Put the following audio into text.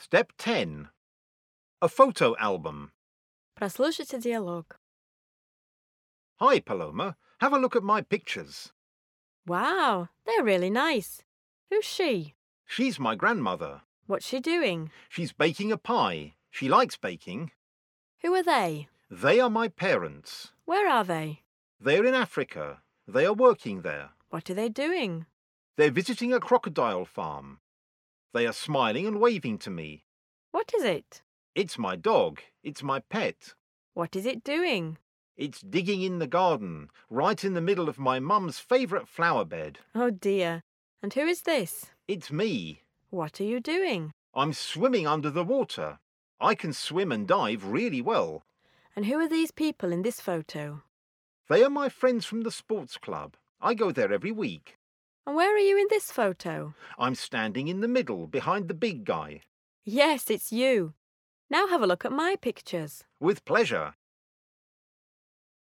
Step 10. A photo album. Прослушайте диалог. Hi, Paloma. Have a look at my pictures. Wow, they're really nice. Who's she? She's my grandmother. What's she doing? She's baking a pie. She likes baking. Who are they? They are my parents. Where are they? They're in Africa. They are working there. What are they doing? They're visiting a crocodile farm. They are smiling and waving to me. What is it? It's my dog. It's my pet. What is it doing? It's digging in the garden, right in the middle of my mum's favourite flower bed. Oh dear. And who is this? It's me. What are you doing? I'm swimming under the water. I can swim and dive really well. And who are these people in this photo? They are my friends from the sports club. I go there every week. And where are you in this photo? I'm standing in the middle, behind the big guy. Yes, it's you. Now have a look at my pictures. With pleasure.